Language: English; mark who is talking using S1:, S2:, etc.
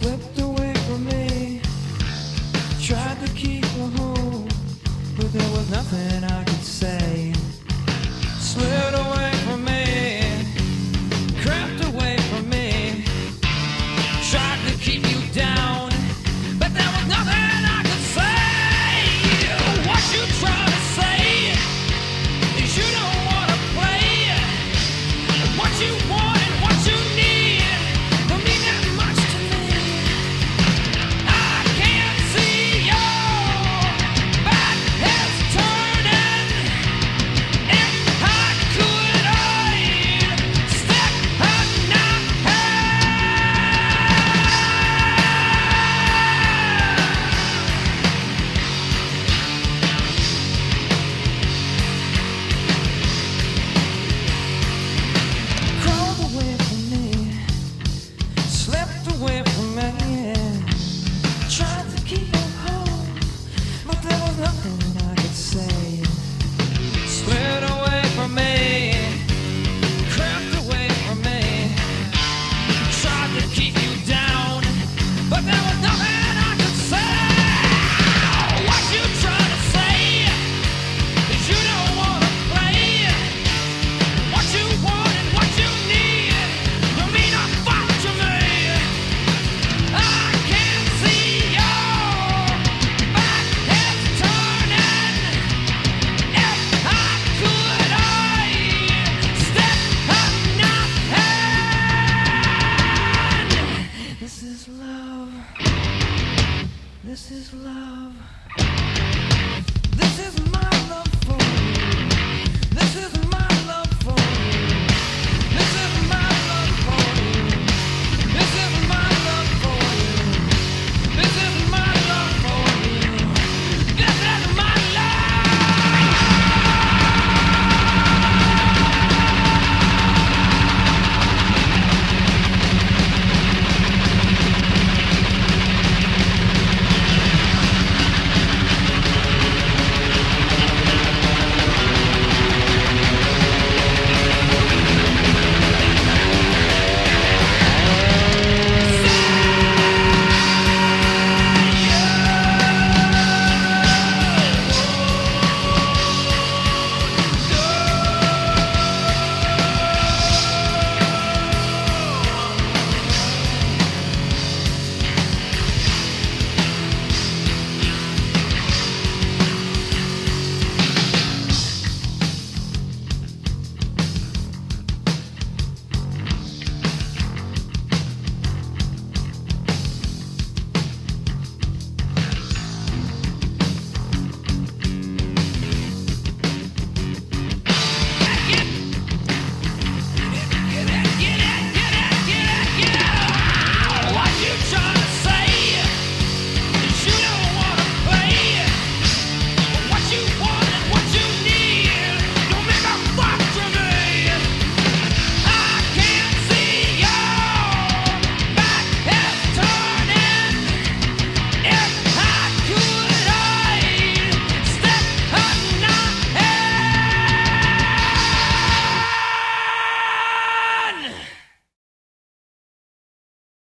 S1: slipped away from me. Tried to keep her home, but there was nothing I could. love. This is my love for you. This is